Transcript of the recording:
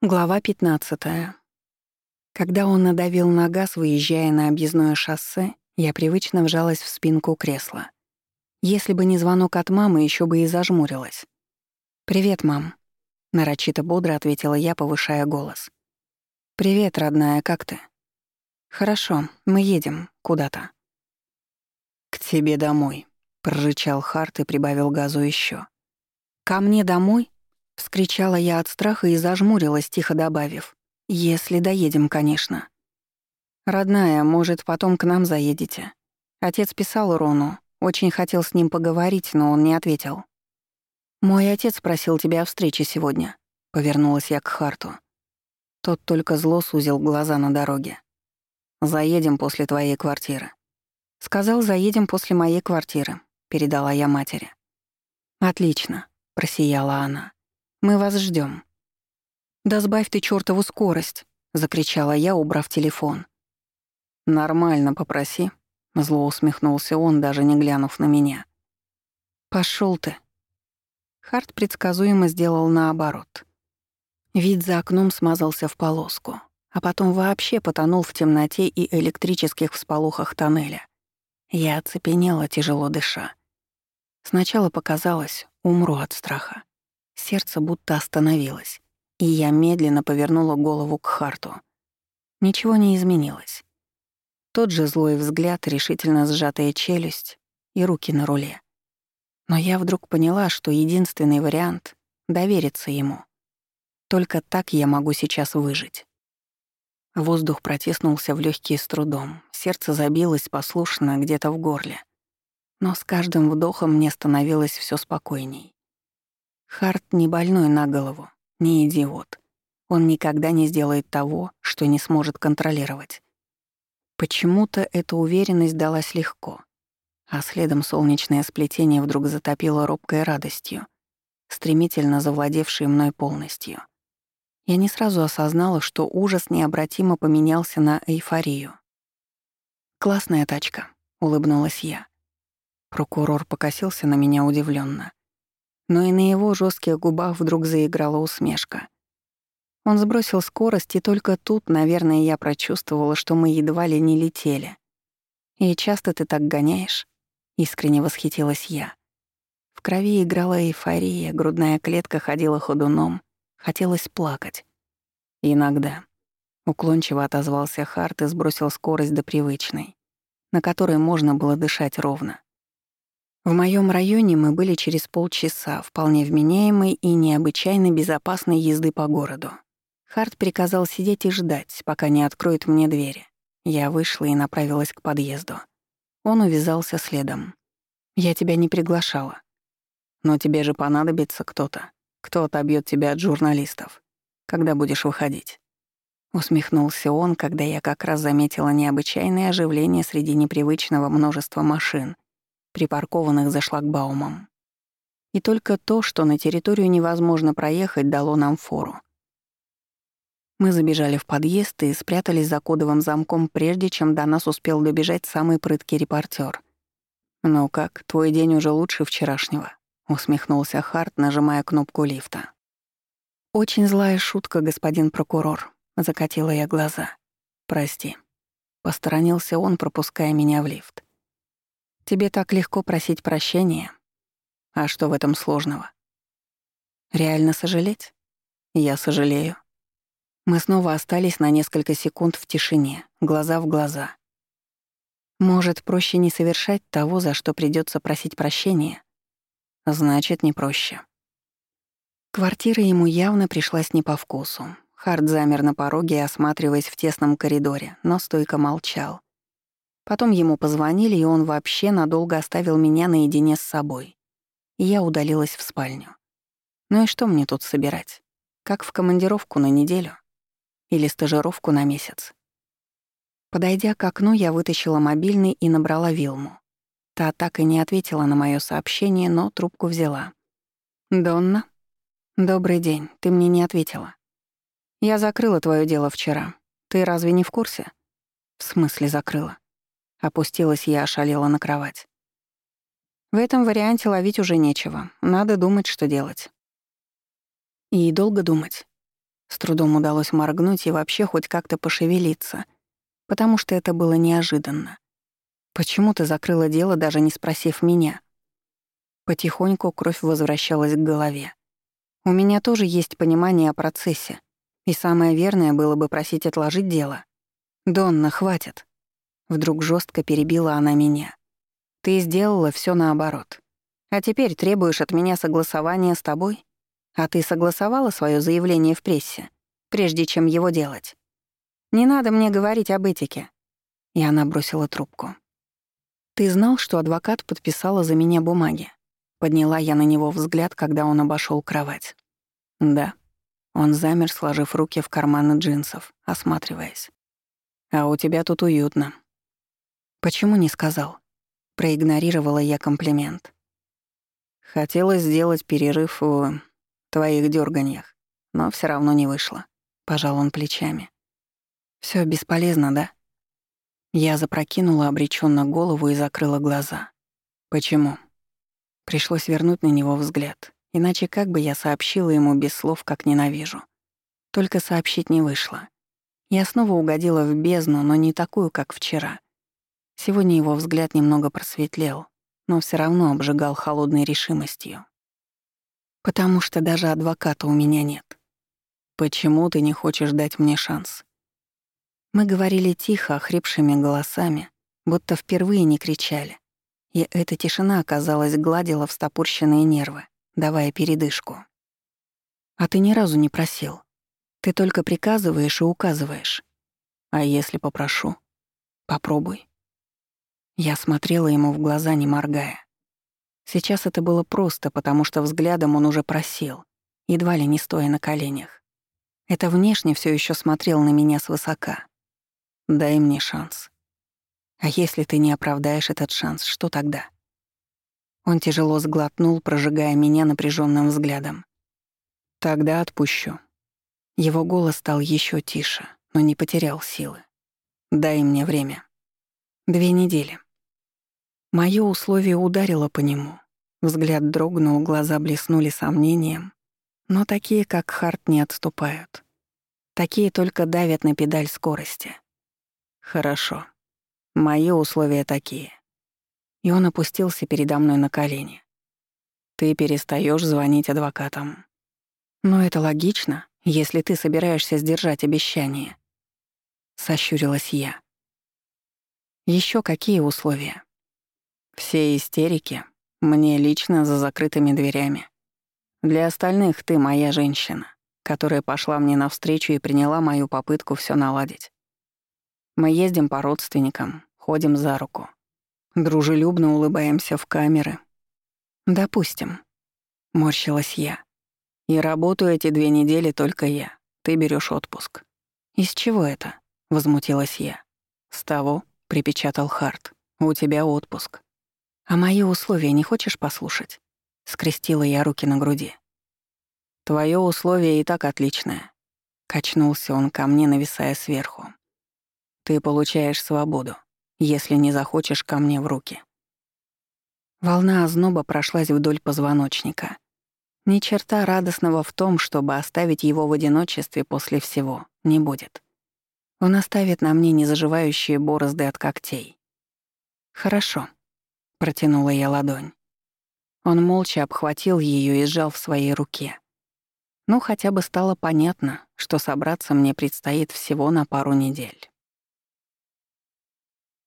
Глава 15. Когда он надавил на газ, выезжая на объездное шоссе, я привычно вжалась в спинку кресла. Если бы не звонок от мамы, еще бы и зажмурилась. «Привет, мам», — нарочито бодро ответила я, повышая голос. «Привет, родная, как ты?» «Хорошо, мы едем куда-то». «К тебе домой», — прорычал Харт и прибавил газу еще. «Ко мне домой?» — вскричала я от страха и зажмурилась, тихо добавив. «Если доедем, конечно». «Родная, может, потом к нам заедете?» Отец писал Рону, очень хотел с ним поговорить, но он не ответил. «Мой отец просил тебя о встрече сегодня», — повернулась я к Харту. Тот только зло сузил глаза на дороге. «Заедем после твоей квартиры». «Сказал, заедем после моей квартиры», — передала я матери. «Отлично», — просияла она. Мы вас ждем. «Да сбавь ты чёртову скорость!» — закричала я, убрав телефон. «Нормально попроси», — зло усмехнулся он, даже не глянув на меня. Пошёл ты». Харт предсказуемо сделал наоборот. Вид за окном смазался в полоску, а потом вообще потонул в темноте и электрических всполохах тоннеля. Я оцепенела, тяжело дыша. Сначала показалось, умру от страха. Сердце будто остановилось, и я медленно повернула голову к Харту. Ничего не изменилось. Тот же злой взгляд, решительно сжатая челюсть и руки на руле. Но я вдруг поняла, что единственный вариант — довериться ему. Только так я могу сейчас выжить. Воздух протиснулся в легкие с трудом, сердце забилось послушно где-то в горле. Но с каждым вдохом мне становилось все спокойней. Харт не больной на голову, не идиот. Он никогда не сделает того, что не сможет контролировать. Почему-то эта уверенность далась легко, а следом солнечное сплетение вдруг затопило робкой радостью, стремительно завладевшей мной полностью. Я не сразу осознала, что ужас необратимо поменялся на эйфорию. «Классная тачка», — улыбнулась я. Прокурор покосился на меня удивленно но и на его жестких губах вдруг заиграла усмешка. Он сбросил скорость, и только тут, наверное, я прочувствовала, что мы едва ли не летели. «И часто ты так гоняешь?» — искренне восхитилась я. В крови играла эйфория, грудная клетка ходила ходуном, хотелось плакать. «Иногда», — уклончиво отозвался Харт и сбросил скорость до привычной, на которой можно было дышать ровно. В моем районе мы были через полчаса вполне вменяемой и необычайно безопасной езды по городу. Харт приказал сидеть и ждать, пока не откроет мне двери. Я вышла и направилась к подъезду. Он увязался следом. «Я тебя не приглашала. Но тебе же понадобится кто-то. Кто отобьет тебя от журналистов, когда будешь выходить». Усмехнулся он, когда я как раз заметила необычайное оживление среди непривычного множества машин — припаркованных за шлагбаумом. И только то, что на территорию невозможно проехать, дало нам фору. Мы забежали в подъезд и спрятались за кодовым замком, прежде чем до нас успел добежать самый прыткий репортер. «Ну как, твой день уже лучше вчерашнего?» — усмехнулся Харт, нажимая кнопку лифта. «Очень злая шутка, господин прокурор», — закатила я глаза. «Прости». Посторонился он, пропуская меня в лифт. Тебе так легко просить прощения. А что в этом сложного? Реально сожалеть? Я сожалею. Мы снова остались на несколько секунд в тишине, глаза в глаза. Может, проще не совершать того, за что придется просить прощения? Значит, не проще. Квартира ему явно пришлась не по вкусу. Хард замер на пороге, осматриваясь в тесном коридоре, но стойко молчал. Потом ему позвонили, и он вообще надолго оставил меня наедине с собой. И я удалилась в спальню. Ну и что мне тут собирать? Как в командировку на неделю? Или стажировку на месяц? Подойдя к окну, я вытащила мобильный и набрала Вилму. Та так и не ответила на моё сообщение, но трубку взяла. «Донна?» «Добрый день, ты мне не ответила». «Я закрыла твоё дело вчера. Ты разве не в курсе?» «В смысле закрыла?» Опустилась я, ошалела на кровать. В этом варианте ловить уже нечего. Надо думать, что делать. И долго думать. С трудом удалось моргнуть и вообще хоть как-то пошевелиться, потому что это было неожиданно. «Почему ты закрыла дело, даже не спросив меня?» Потихоньку кровь возвращалась к голове. «У меня тоже есть понимание о процессе, и самое верное было бы просить отложить дело. Донна, хватит!» Вдруг жестко перебила она меня. «Ты сделала все наоборот. А теперь требуешь от меня согласования с тобой? А ты согласовала свое заявление в прессе, прежде чем его делать? Не надо мне говорить об этике». И она бросила трубку. «Ты знал, что адвокат подписала за меня бумаги?» Подняла я на него взгляд, когда он обошел кровать. «Да». Он замер, сложив руки в карманы джинсов, осматриваясь. «А у тебя тут уютно». «Почему не сказал?» Проигнорировала я комплимент. Хотелось сделать перерыв в твоих дерганьях, но все равно не вышло. Пожал он плечами. Все бесполезно, да? Я запрокинула обреченно голову и закрыла глаза. Почему? Пришлось вернуть на него взгляд, иначе как бы я сообщила ему без слов, как ненавижу. Только сообщить не вышло. Я снова угодила в бездну, но не такую, как вчера. Сегодня его взгляд немного просветлел, но все равно обжигал холодной решимостью. «Потому что даже адвоката у меня нет. Почему ты не хочешь дать мне шанс?» Мы говорили тихо, охрипшими голосами, будто впервые не кричали. И эта тишина, казалось, гладила встопорщенные нервы, давая передышку. «А ты ни разу не просил. Ты только приказываешь и указываешь. А если попрошу? Попробуй. Я смотрела ему в глаза, не моргая. Сейчас это было просто, потому что взглядом он уже просил, едва ли не стоя на коленях. Это внешне все еще смотрел на меня свысока. Дай мне шанс. А если ты не оправдаешь этот шанс, что тогда? Он тяжело сглотнул, прожигая меня напряженным взглядом. Тогда отпущу. Его голос стал еще тише, но не потерял силы. Дай мне время. Две недели. Моё условие ударило по нему. Взгляд дрогнул, глаза блеснули сомнением. Но такие, как Харт, не отступают. Такие только давят на педаль скорости. Хорошо. Мои условия такие. И он опустился передо мной на колени. Ты перестаешь звонить адвокатам. Но это логично, если ты собираешься сдержать обещание. Сощурилась я. Еще какие условия? Все истерики мне лично за закрытыми дверями. Для остальных ты моя женщина, которая пошла мне навстречу и приняла мою попытку все наладить. Мы ездим по родственникам, ходим за руку. Дружелюбно улыбаемся в камеры. Допустим. Морщилась я. И работаю эти две недели только я. Ты берешь отпуск. Из чего это? Возмутилась я. С того, припечатал Харт. У тебя отпуск. «А мои условия не хочешь послушать?» — скрестила я руки на груди. «Твое условие и так отличное», — качнулся он ко мне, нависая сверху. «Ты получаешь свободу, если не захочешь ко мне в руки». Волна озноба прошлась вдоль позвоночника. Ни черта радостного в том, чтобы оставить его в одиночестве после всего, не будет. Он оставит на мне незаживающие борозды от когтей. «Хорошо», Протянула я ладонь. Он молча обхватил ее и сжал в своей руке. Ну, хотя бы стало понятно, что собраться мне предстоит всего на пару недель.